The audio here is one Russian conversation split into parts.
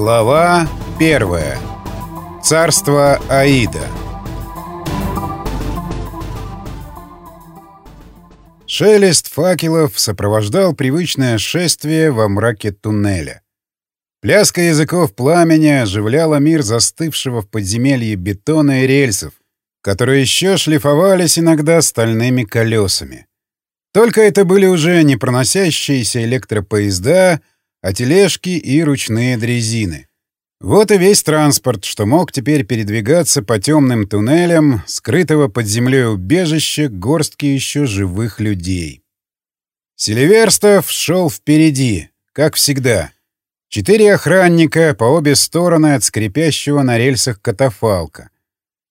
Глава первая. Царство Аида. Шелест факелов сопровождал привычное шествие во мраке туннеля. Пляска языков пламени оживляла мир застывшего в подземелье бетона и рельсов, которые еще шлифовались иногда стальными колесами. Только это были уже не проносящиеся электропоезда, а тележки и ручные дрезины. Вот и весь транспорт, что мог теперь передвигаться по темным туннелям, скрытого под землей убежища горстки еще живых людей. Селиверстов шел впереди, как всегда. Четыре охранника по обе стороны от скрипящего на рельсах катафалка.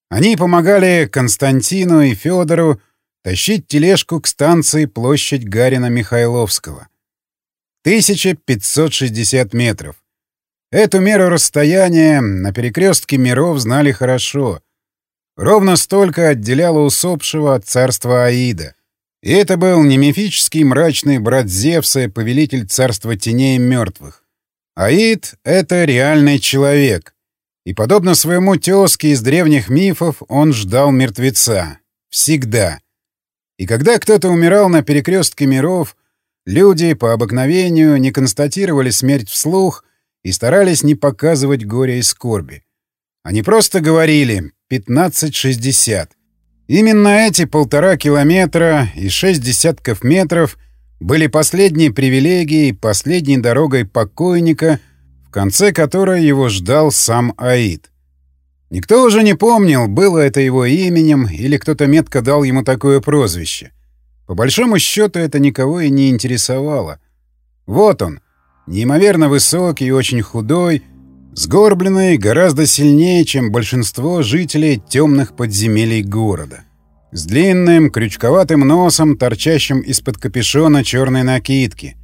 Они помогали Константину и Федору тащить тележку к станции площадь Гарина Михайловского. 1560 метров. Эту меру расстояния на перекрестке миров знали хорошо. Ровно столько отделяло усопшего от царства Аида. И это был не мифический мрачный брат Зевса повелитель царства теней мертвых. Аид — это реальный человек. И, подобно своему тезке из древних мифов, он ждал мертвеца. Всегда. И когда кто-то умирал на перекрестке миров, люди по обыкновению не констатировали смерть вслух и старались не показывать горя и скорби. Они просто говорили «15-60». Именно эти полтора километра и шесть десятков метров были последней привилегией, последней дорогой покойника, в конце которой его ждал сам Аид. Никто уже не помнил, было это его именем или кто-то метко дал ему такое прозвище. По большому счету это никого и не интересовало. Вот он, неимоверно высокий и очень худой, сгорбленный гораздо сильнее, чем большинство жителей темных подземелий города. С длинным, крючковатым носом, торчащим из-под капюшона черной накидки.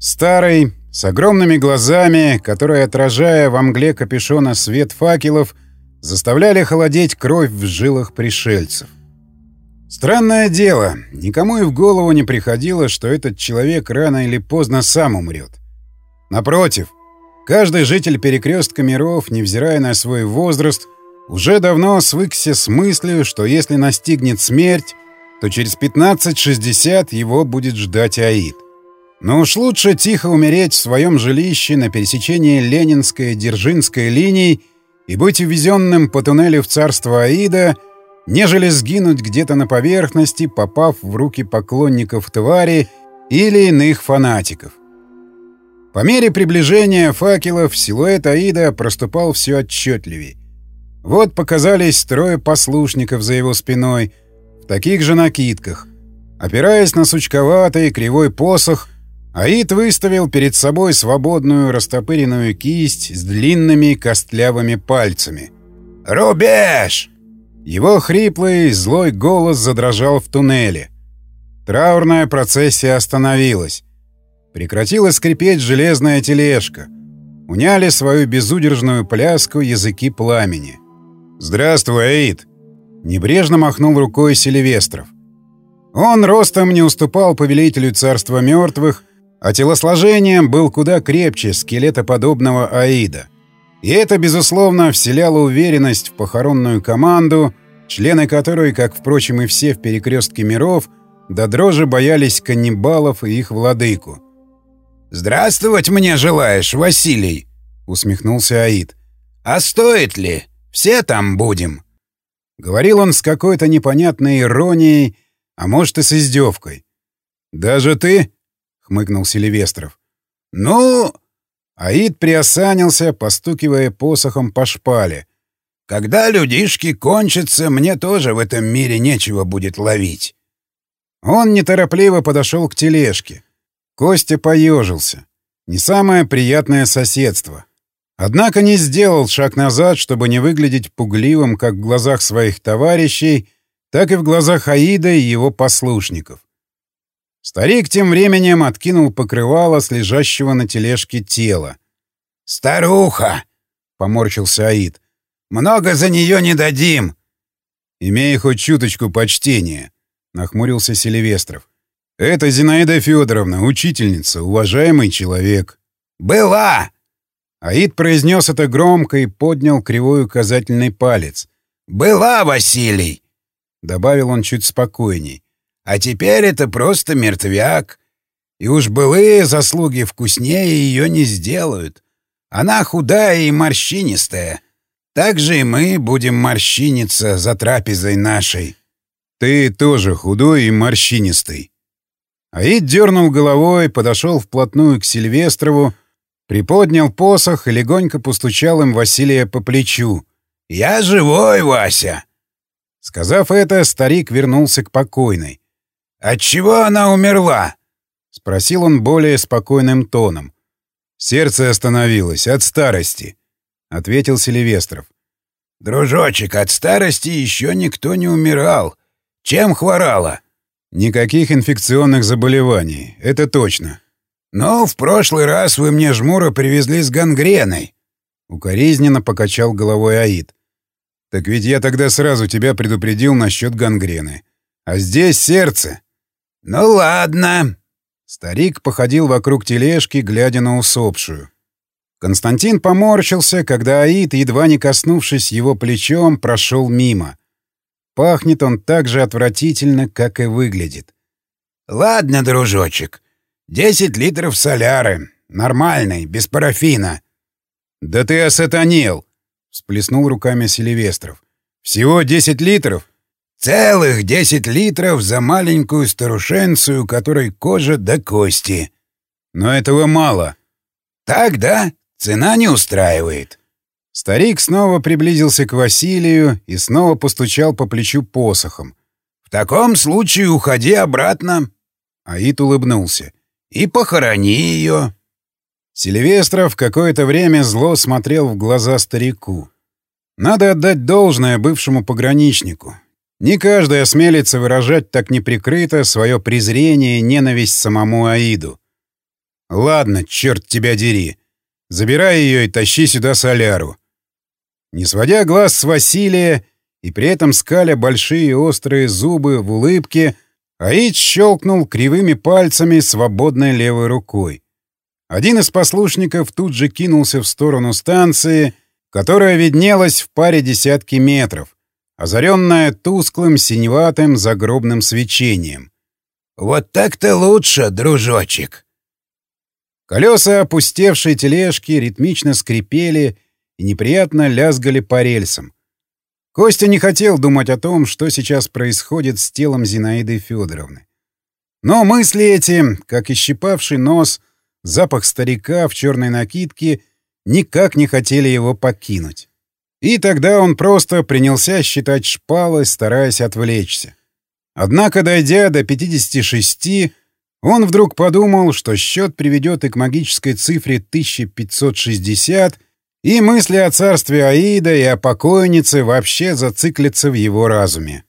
Старый, с огромными глазами, которые, отражая во мгле капюшона свет факелов, заставляли холодеть кровь в жилах пришельцев. Странное дело, никому и в голову не приходило, что этот человек рано или поздно сам умрет. Напротив, каждый житель перекрестка миров, невзирая на свой возраст, уже давно свыкся с мыслью, что если настигнет смерть, то через 15-60 его будет ждать Аид. Но уж лучше тихо умереть в своем жилище на пересечении Ленинской и Дзержинской линий и быть увезенным по туннелю в царство Аида, нежели сгинуть где-то на поверхности, попав в руки поклонников твари или иных фанатиков. По мере приближения факелов силуэт Аида проступал все отчетливее. Вот показались трое послушников за его спиной, в таких же накидках. Опираясь на сучковатый кривой посох, Аид выставил перед собой свободную растопыренную кисть с длинными костлявыми пальцами. «Рубеж!» Его хриплый, злой голос задрожал в туннеле. Траурная процессия остановилась. Прекратила скрипеть железная тележка. Уняли свою безудержную пляску языки пламени. «Здравствуй, Аид!» Небрежно махнул рукой Сильвестров. Он ростом не уступал повелителю царства мертвых, а телосложением был куда крепче скелетоподобного Аида. И это, безусловно, вселяло уверенность в похоронную команду, члены которой, как, впрочем, и все в перекрестке миров, до дрожи боялись каннибалов и их владыку. «Здравствовать мне желаешь, Василий?» — усмехнулся Аид. «А стоит ли? Все там будем?» Говорил он с какой-то непонятной иронией, а может и с издевкой. «Даже ты?» — хмыкнул Селивестров. «Ну...» Аид приосанился, постукивая посохом по шпале. «Когда людишки кончатся, мне тоже в этом мире нечего будет ловить». Он неторопливо подошел к тележке. Костя поежился. Не самое приятное соседство. Однако не сделал шаг назад, чтобы не выглядеть пугливым как в глазах своих товарищей, так и в глазах Аида и его послушников. Старик тем временем откинул покрывало с лежащего на тележке тела. «Старуха!» — поморщился Аид. «Много за нее не дадим!» «Имея хоть чуточку почтения», — нахмурился Селивестров. «Это Зинаида Федоровна, учительница, уважаемый человек». «Была!» Аид произнес это громко и поднял кривой указательный палец. «Была, Василий!» — добавил он чуть спокойней. «А теперь это просто мертвяк. И уж былые заслуги вкуснее ее не сделают. Она худая и морщинистая. Так же и мы будем морщиниться за трапезой нашей». «Ты тоже худой и морщинистый». Аид дернул головой, подошел вплотную к Сильвестрову, приподнял посох и легонько постучал им Василия по плечу. «Я живой, Вася!» Сказав это, старик вернулся к покойной. «Отчего она умерла?» — спросил он более спокойным тоном. «Сердце остановилось от старости», — ответил Селивестров. «Дружочек, от старости еще никто не умирал. Чем хворала?» «Никаких инфекционных заболеваний, это точно». «Но в прошлый раз вы мне жмура привезли с гангреной». Укоризненно покачал головой Аид. «Так ведь я тогда сразу тебя предупредил насчет гангрены. А здесь сердце». «Ну ладно». Старик походил вокруг тележки, глядя на усопшую. Константин поморщился, когда Аид, едва не коснувшись его плечом, прошел мимо. Пахнет он так же отвратительно, как и выглядит. «Ладно, дружочек. Десять литров соляры. Нормальный, без парафина». «Да ты осатанел!» — всплеснул руками Селивестров. «Всего десять литров?» «Целых десять литров за маленькую старушенцию, которой кожа до кости». «Но этого мало». «Так, да? Цена не устраивает». Старик снова приблизился к Василию и снова постучал по плечу посохом. «В таком случае уходи обратно». Аид улыбнулся. «И похорони ее». Сильвестров какое-то время зло смотрел в глаза старику. Надо отдать должное бывшему пограничнику. Не каждый осмелится выражать так неприкрыто свое презрение и ненависть самому Аиду. «Ладно, черт тебя дери. Забирай ее и тащи сюда соляру. Не сводя глаз с Василия и при этом скаля большие острые зубы в улыбке, Аид щелкнул кривыми пальцами свободной левой рукой. Один из послушников тут же кинулся в сторону станции, которая виднелась в паре десятки метров, озаренная тусклым синеватым загробным свечением. «Вот так-то лучше, дружочек!» Колеса опустевшей тележки ритмично скрипели и неприятно лязгали по рельсам. Костя не хотел думать о том, что сейчас происходит с телом Зинаиды Федоровны. Но мысли эти, как и щипавший нос, запах старика в черной накидке, никак не хотели его покинуть. И тогда он просто принялся считать шпалы, стараясь отвлечься. Однако, дойдя до 56, он вдруг подумал, что счет приведет и к магической цифре 1560, и мысли о царстве Аида и о покойнице вообще зациклятся в его разуме.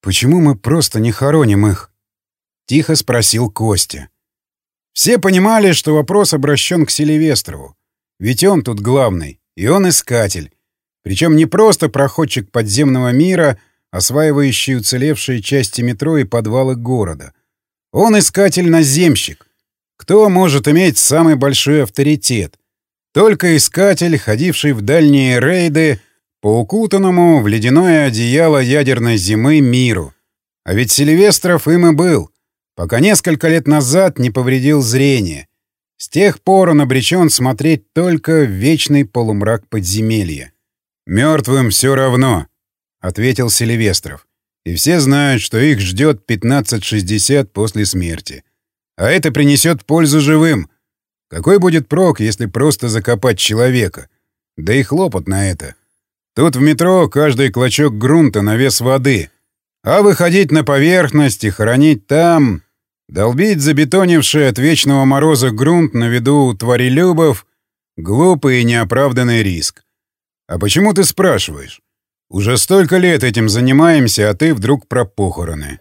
«Почему мы просто не хороним их?» — тихо спросил Костя. Все понимали, что вопрос обращен к Селивестрову. Ведь он тут главный, и он искатель. Причем не просто проходчик подземного мира, осваивающий уцелевшие части метро и подвалы города. Он искатель-наземщик. Кто может иметь самый большой авторитет? Только искатель, ходивший в дальние рейды по укутанному в ледяное одеяло ядерной зимы миру. А ведь Сильвестров им и был, пока несколько лет назад не повредил зрение. С тех пор он обречен смотреть только в вечный полумрак подземелья. «Мертвым все равно», — ответил Сильвестров. «И все знают, что их ждет 1560 после смерти. А это принесет пользу живым. Какой будет прок, если просто закопать человека? Да и хлопот на это. Тут в метро каждый клочок грунта на вес воды. А выходить на поверхность и хоронить там... Долбить забетонивший от вечного мороза грунт на виду у тварелюбов — глупый и неоправданный риск. А почему ты спрашиваешь? Уже столько лет этим занимаемся, а ты вдруг про похороны.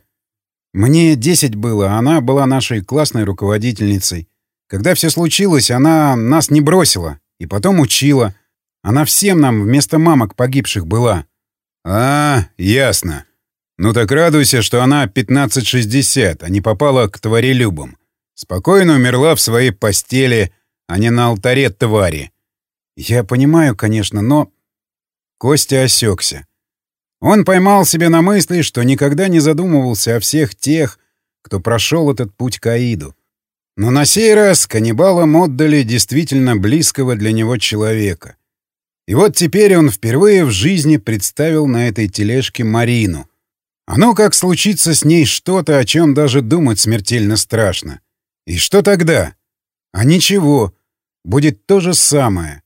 Мне десять было, а она была нашей классной руководительницей. Когда все случилось, она нас не бросила и потом учила. Она всем нам вместо мамок погибших была. А, ясно. Ну так радуйся, что она 1560, а не попала к тварелюбам. Спокойно умерла в своей постели, а не на алтаре твари. Я понимаю, конечно, но... Костя осекся. Он поймал себя на мысли, что никогда не задумывался о всех тех, кто прошел этот путь к Аиду. Но на сей раз каннибалам отдали действительно близкого для него человека. И вот теперь он впервые в жизни представил на этой тележке Марину. А ну как случится с ней что-то, о чем даже думать смертельно страшно. И что тогда? А ничего. Будет то же самое.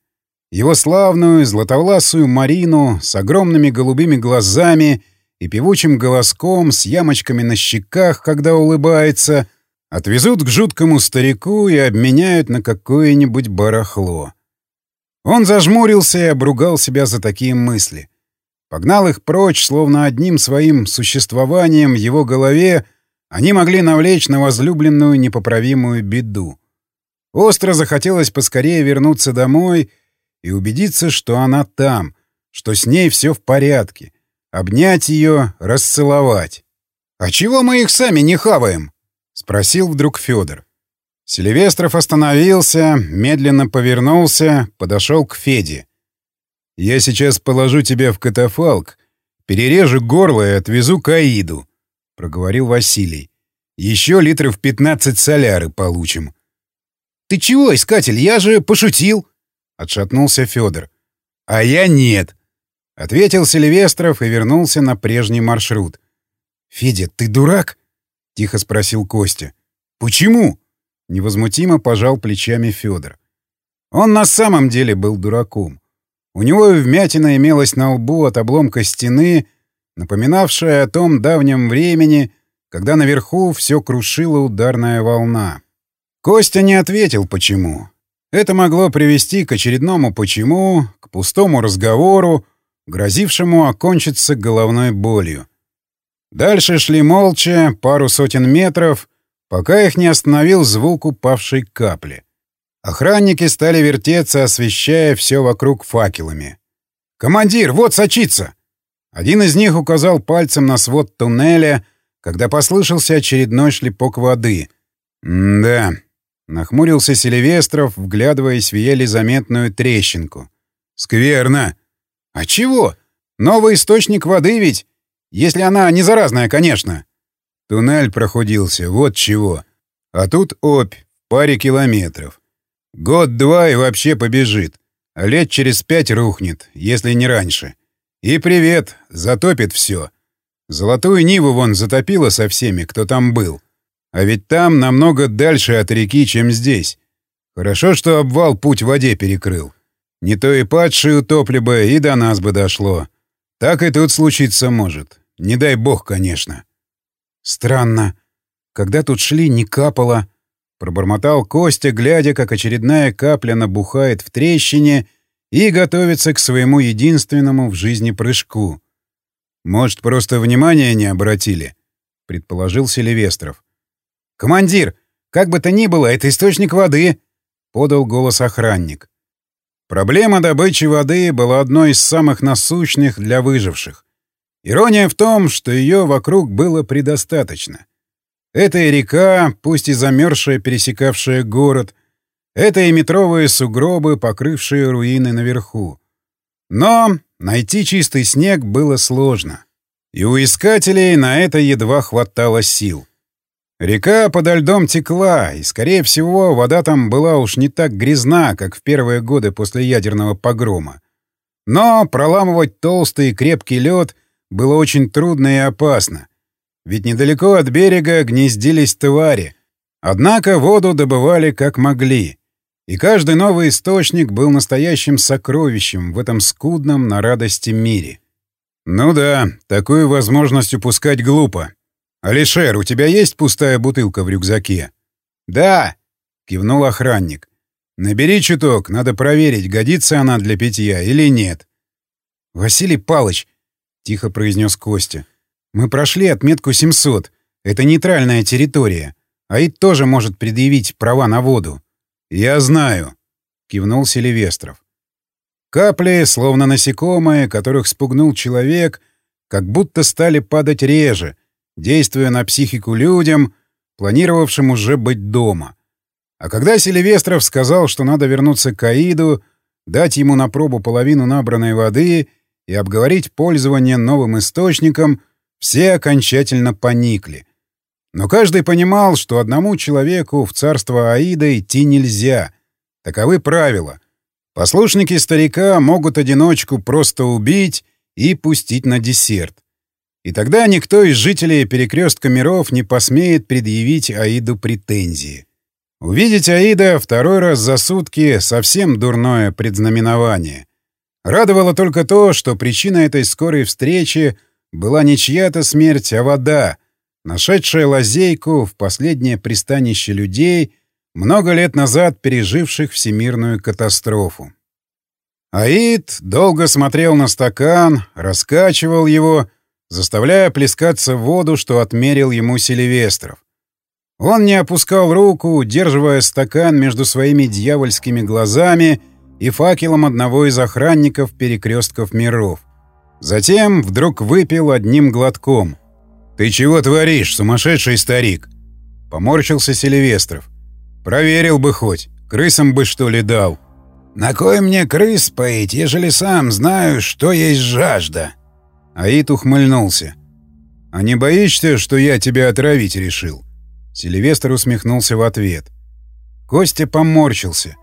Его славную, златовласую Марину с огромными голубыми глазами и певучим голоском, с ямочками на щеках, когда улыбается, отвезут к жуткому старику и обменяют на какое-нибудь барахло. Он зажмурился и обругал себя за такие мысли. Погнал их прочь, словно одним своим существованием в его голове они могли навлечь на возлюбленную непоправимую беду. Остро захотелось поскорее вернуться домой и убедиться, что она там, что с ней все в порядке, обнять ее, расцеловать. «А чего мы их сами не хаваем?» — спросил вдруг Федор. Сильвестров остановился, медленно повернулся, подошел к Феде. «Я сейчас положу тебя в катафалк, перережу горло и отвезу к Аиду», — проговорил Василий. «Еще литров 15 соляры получим». «Ты чего, искатель? Я же пошутил!» — отшатнулся Федор. «А я нет!» — ответил Сильвестров и вернулся на прежний маршрут. «Федя, ты дурак?» — тихо спросил Костя. «Почему?» Невозмутимо пожал плечами Федор. Он на самом деле был дураком. У него вмятина имелась на лбу от обломка стены, напоминавшая о том давнем времени, когда наверху все крушила ударная волна. Костя не ответил, почему. Это могло привести к очередному «почему», к пустому разговору, грозившему окончиться головной болью. Дальше шли молча, пару сотен метров — пока их не остановил звук упавшей капли. Охранники стали вертеться, освещая все вокруг факелами. «Командир, вот сочится!» Один из них указал пальцем на свод туннеля, когда послышался очередной шлепок воды. «Да», — нахмурился Селивестров, вглядываясь в еле заметную трещинку. «Скверно!» «А чего? Новый источник воды ведь? Если она не заразная, конечно!» Туннель проходился, вот чего. А тут опь, паре километров. Год-два и вообще побежит. А лет через пять рухнет, если не раньше. И привет, затопит все. Золотую Ниву вон затопило со всеми, кто там был. А ведь там намного дальше от реки, чем здесь. Хорошо, что обвал путь в воде перекрыл. Не то и падшие утопли бы, и до нас бы дошло. Так и тут случиться может. Не дай бог, конечно. Странно. Когда тут шли, не капало. Пробормотал Костя, глядя, как очередная капля набухает в трещине и готовится к своему единственному в жизни прыжку. «Может, просто внимания не обратили?» — предположил Селивестров. «Командир, как бы то ни было, это источник воды!» — подал голос охранник. Проблема добычи воды была одной из самых насущных для выживших. Ирония в том, что ее вокруг было предостаточно. Это и река, пусть и замерзшая, пересекавшая город, это и метровые сугробы, покрывшие руины наверху. Но найти чистый снег было сложно. И у искателей на это едва хватало сил. Река подо льдом текла, и, скорее всего, вода там была уж не так грязна, как в первые годы после ядерного погрома. Но проламывать толстый и крепкий лед — было очень трудно и опасно. Ведь недалеко от берега гнездились твари. Однако воду добывали как могли. И каждый новый источник был настоящим сокровищем в этом скудном на радости мире. Ну да, такую возможность упускать глупо. «Алишер, у тебя есть пустая бутылка в рюкзаке?» «Да», — кивнул охранник. «Набери чуток, надо проверить, годится она для питья или нет». «Василий Палыч, тихо произнес Костя. Мы прошли отметку 700. Это нейтральная территория. Аид тоже может предъявить права на воду. Я знаю, кивнул Селивестров. Капли, словно насекомые, которых спугнул человек, как будто стали падать реже, действуя на психику людям, планировавшим уже быть дома. А когда Селивестров сказал, что надо вернуться к Аиду, дать ему на пробу половину набранной воды и обговорить пользование новым источником, все окончательно поникли. Но каждый понимал, что одному человеку в царство Аида идти нельзя. Таковы правила. Послушники старика могут одиночку просто убить и пустить на десерт. И тогда никто из жителей перекрестка миров не посмеет предъявить Аиду претензии. Увидеть Аида второй раз за сутки — совсем дурное предзнаменование. Радовало только то, что причина этой скорой встречи была не чья-то смерть, а вода, нашедшая лазейку в последнее пристанище людей, много лет назад переживших всемирную катастрофу. Аид долго смотрел на стакан, раскачивал его, заставляя плескаться в воду, что отмерил ему Селивестров. Он не опускал руку, удерживая стакан между своими дьявольскими глазами и факелом одного из охранников перекрестков миров. Затем вдруг выпил одним глотком. «Ты чего творишь, сумасшедший старик?» Поморщился Селивестров. «Проверил бы хоть, крысам бы что ли дал». «На кой мне крыс поить, ежели сам знаю, что есть жажда?» Аид ухмыльнулся. «А не боишься, что я тебя отравить решил?» Сильвестр усмехнулся в ответ. Костя поморщился.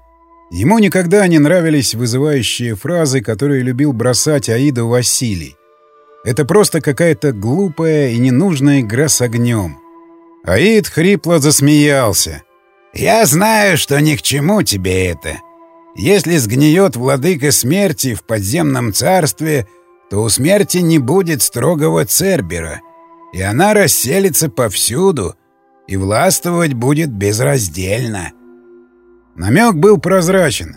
Ему никогда не нравились вызывающие фразы, которые любил бросать Аида Василий. Это просто какая-то глупая и ненужная игра с огнем. Аид хрипло засмеялся. «Я знаю, что ни к чему тебе это. Если сгниет владыка смерти в подземном царстве, то у смерти не будет строгого Цербера, и она расселится повсюду, и властвовать будет безраздельно. Намек был прозрачен.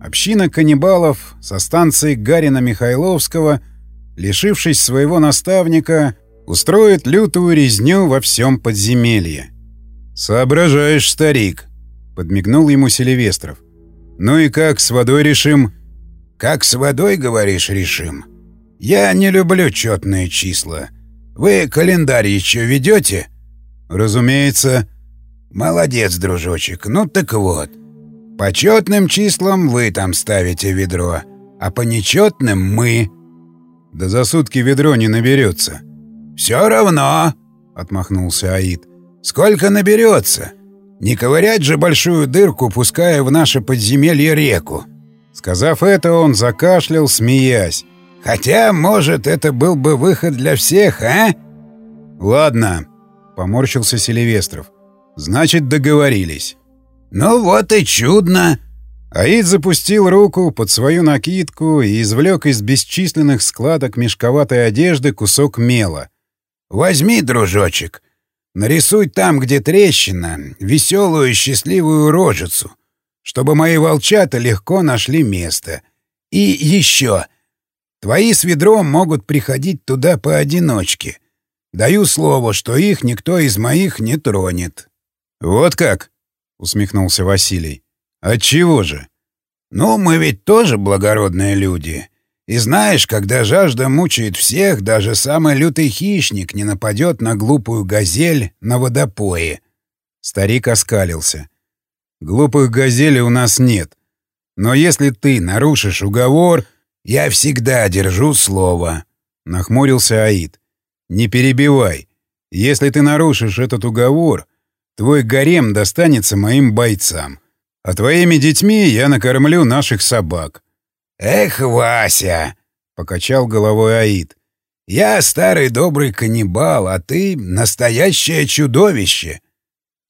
Община каннибалов со станции Гарина Михайловского, лишившись своего наставника, устроит лютую резню во всем подземелье. «Соображаешь, старик», — подмигнул ему Селивестров. «Ну и как с водой решим?» «Как с водой, говоришь, решим? Я не люблю четные числа. Вы календарь еще ведете?» «Разумеется». «Молодец, дружочек. Ну так вот. По четным числам вы там ставите ведро, а по нечетным мы». «Да за сутки ведро не наберется». «Все равно», — отмахнулся Аид. «Сколько наберется? Не ковырять же большую дырку, пуская в наше подземелье реку». Сказав это, он закашлял, смеясь. «Хотя, может, это был бы выход для всех, а?» «Ладно», — поморщился Селивестров. «Значит, договорились». «Ну вот и чудно!» Аид запустил руку под свою накидку и извлек из бесчисленных складок мешковатой одежды кусок мела. «Возьми, дружочек, нарисуй там, где трещина, веселую и счастливую рожицу, чтобы мои волчата легко нашли место. И еще. Твои с ведром могут приходить туда поодиночке. Даю слово, что их никто из моих не тронет». «Вот как?» — усмехнулся Василий. «Отчего же?» «Ну, мы ведь тоже благородные люди. И знаешь, когда жажда мучает всех, даже самый лютый хищник не нападет на глупую газель на водопое». Старик оскалился. «Глупых газелей у нас нет. Но если ты нарушишь уговор...» «Я всегда держу слово», — нахмурился Аид. Не перебивай. Если ты нарушишь этот уговор, твой гарем достанется моим бойцам. А твоими детьми я накормлю наших собак. Эх, Вася, покачал головой Аид. Я старый добрый каннибал, а ты настоящее чудовище.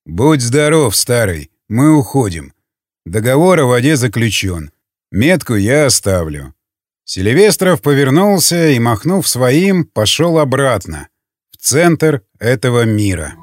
Будь здоров, старый. Мы уходим. Договор о воде заключен. Метку я оставлю. Селивестров повернулся и, махнув своим, пошел обратно, в центр этого мира.